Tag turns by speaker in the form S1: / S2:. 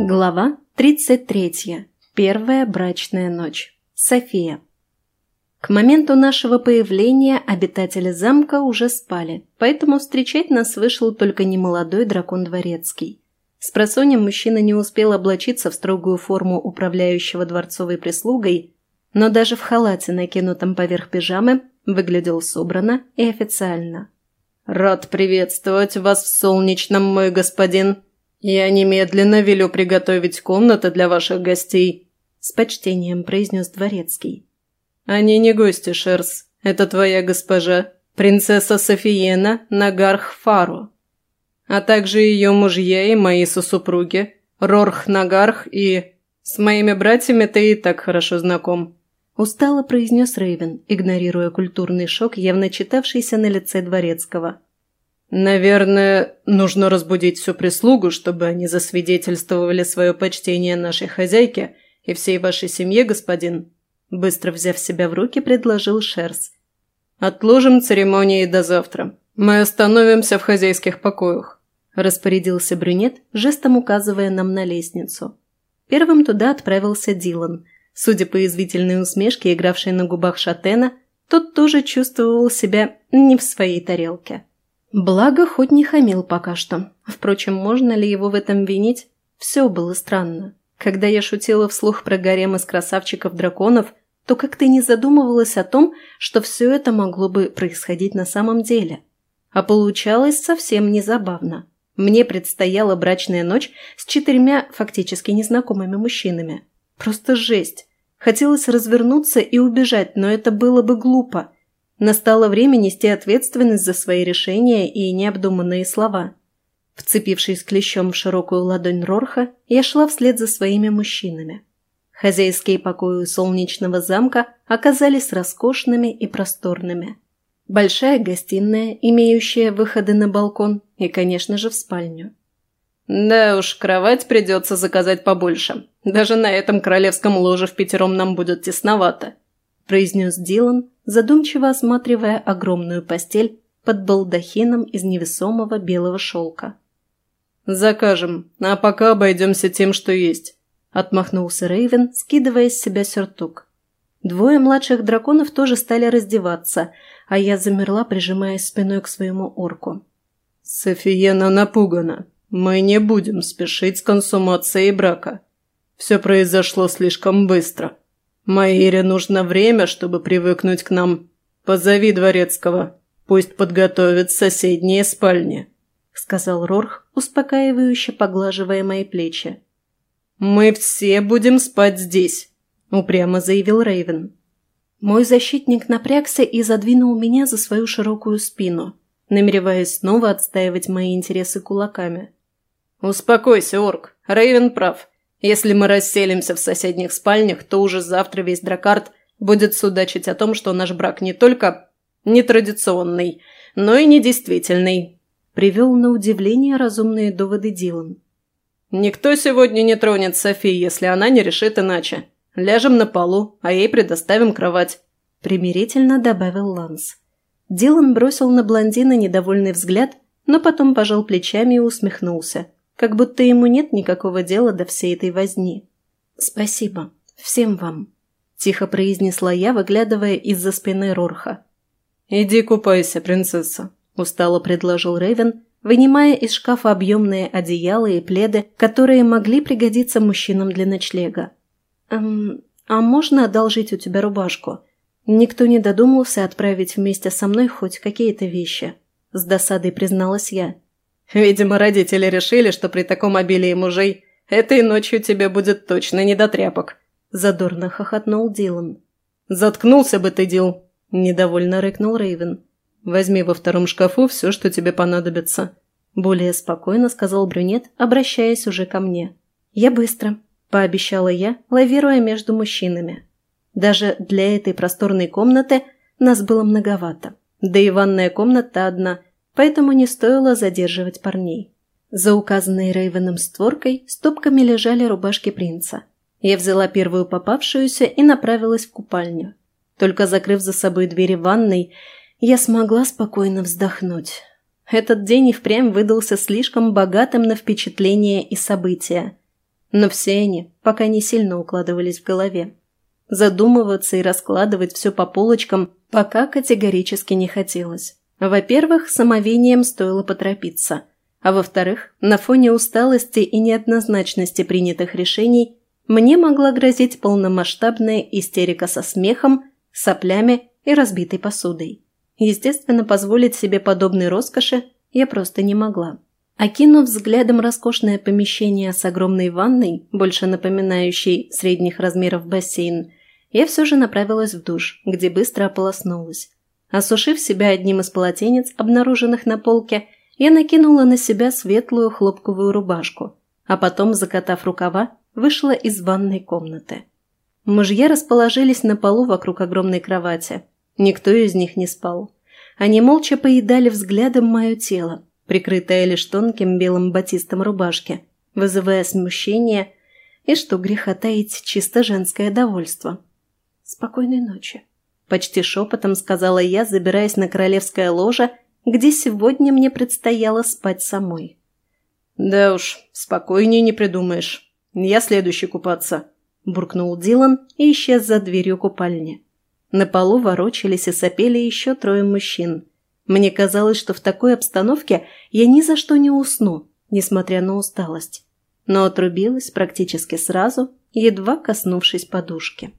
S1: Глава 33. Первая брачная ночь. София. К моменту нашего появления обитатели замка уже спали, поэтому встречать нас вышел только немолодой дракон Дворецкий. С просоньем мужчина не успел облачиться в строгую форму управляющего дворцовой прислугой, но даже в халате, накинутом поверх пижамы, выглядел собрано и официально.
S2: «Рад приветствовать вас в солнечном, мой господин. Я немедленно велю приготовить комнаты для ваших гостей», – с почтением произнес Дворецкий. «Они не гости, Шерс. Это твоя госпожа, принцесса Софиена Нагарх Фару, а также ее мужья и мои сосупруги, Рорх Нагарх и... С моими братьями ты и так хорошо знаком».
S1: Устало произнес Рейвен, игнорируя культурный шок, явно читавшийся на лице Дворецкого.
S2: «Наверное, нужно разбудить всю прислугу, чтобы они засвидетельствовали свое почтение нашей хозяйке и всей вашей семье, господин», Быстро взяв себя в руки, предложил Шерс. «Отложим церемонии до завтра. Мы остановимся в хозяйских покоях», – распорядился брюнет, жестом указывая нам на лестницу. Первым туда отправился Дилан. Судя по извительной усмешке, игравшей на губах Шатена, тот тоже чувствовал себя не в своей тарелке. Благо, хоть не хамил пока что. Впрочем, можно ли его в этом винить? Все было странно. Когда я шутила вслух про гарем из красавчиков-драконов – то как-то не задумывалась о том, что все это могло бы происходить на самом деле. А получалось совсем не забавно. Мне предстояла брачная ночь с четырьмя фактически незнакомыми мужчинами. Просто жесть. Хотелось развернуться и убежать, но это было бы глупо. Настало время нести ответственность за свои решения и необдуманные слова. Вцепившись клещом в широкую ладонь Рорха, я шла вслед за своими мужчинами. Хозяйские покои солнечного замка оказались роскошными и просторными. Большая гостиная, имеющая выходы на балкон и, конечно же, в спальню. «Да уж, кровать придется заказать побольше. Даже на этом королевском ложе в пятером нам будет тесновато», произнес Дилан, задумчиво осматривая огромную постель под балдахином из невесомого белого шелка. «Закажем, а пока обойдемся тем, что есть. Отмахнулся Рейвен, скидывая с себя сюртук. Двое младших драконов тоже стали раздеваться, а я замерла, прижимаясь спиной к своему орку. «Софиена напугана. Мы не будем спешить с консумацией брака. Все произошло слишком быстро. Маире нужно время, чтобы привыкнуть к нам. Позови дворецкого. Пусть подготовит соседние спальни», — сказал Рорх, успокаивающе поглаживая мои плечи. «Мы все будем спать здесь», – упрямо заявил Рейвен. Мой защитник напрягся и задвинул меня за свою широкую спину, намереваясь снова отстаивать мои интересы кулаками. «Успокойся, Орк. Рейвен прав. Если мы расселимся в соседних спальнях, то уже завтра весь Дракарт будет судачить о том, что наш брак не только нетрадиционный, но и недействительный», – привел на удивление разумные доводы Дилан. «Никто сегодня не тронет Софи, если она не решит иначе. Ляжем на полу, а ей предоставим кровать», – примирительно добавил Ланс. Дилан бросил на блондина недовольный взгляд, но потом пожал плечами и усмехнулся, как будто ему нет никакого дела до всей этой возни. «Спасибо. Всем вам», – тихо произнесла я, выглядывая из-за спины Рорха. «Иди купайся, принцесса», – устало предложил Рейвен, вынимая из шкафа объемные одеяла и пледы, которые могли пригодиться мужчинам для ночлега. «Эм, а можно одолжить у тебя рубашку? Никто не додумался отправить вместе со мной хоть какие-то вещи», – с досадой призналась я. «Видимо, родители решили, что при таком обилии мужей этой ночью тебе будет точно не до тряпок», – задорно хохотнул Дилан. «Заткнулся бы ты, Дил», – недовольно рыкнул Рейвен. Возьми во втором шкафу все, что тебе понадобится», – более спокойно сказал брюнет, обращаясь уже ко мне. «Я быстро», – пообещала я, лавируя между мужчинами. Даже для этой просторной комнаты нас было многовато. Да и ванная комната одна, поэтому не стоило задерживать парней. За указанной Рейвеном створкой стопками лежали рубашки принца.
S1: Я взяла первую попавшуюся и направилась в купальню. Только закрыв за собой двери ванной, я смогла спокойно вздохнуть. Этот день и впрямь выдался слишком богатым на впечатления и события. Но все они пока не сильно укладывались в голове. Задумываться и раскладывать все по полочкам пока категорически не хотелось. Во-первых, самовением стоило поторопиться. А во-вторых, на фоне усталости и неоднозначности принятых решений мне могла грозить полномасштабная истерика со смехом, соплями и разбитой посудой. Естественно, позволить себе подобной роскоши я просто не могла. Окинув взглядом роскошное помещение с огромной ванной, больше напоминающей средних размеров бассейн, я все же направилась в душ, где быстро ополоснулась. Осушив себя одним из полотенец, обнаруженных на полке, я накинула на себя светлую хлопковую рубашку, а потом, закатав рукава, вышла из ванной комнаты. Мужья расположились на полу вокруг огромной кровати. Никто из них не спал. Они молча поедали взглядом мое тело, прикрытое лишь тонким белым батистом рубашки, вызывая смущение и, что греха таить, чисто женское довольство. «Спокойной ночи», – почти шепотом сказала я, забираясь на королевское ложе, где сегодня мне предстояло спать самой.
S2: «Да уж, спокойнее не придумаешь. Я следующий купаться», – буркнул Дилан и исчез за дверью купальни. На полу ворочались и сопели еще трое мужчин. Мне казалось, что в такой обстановке я ни за что не усну, несмотря на усталость. Но отрубилась практически сразу, едва коснувшись подушки.